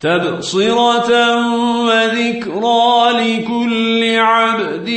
تبصرة وذكرى لكل عبد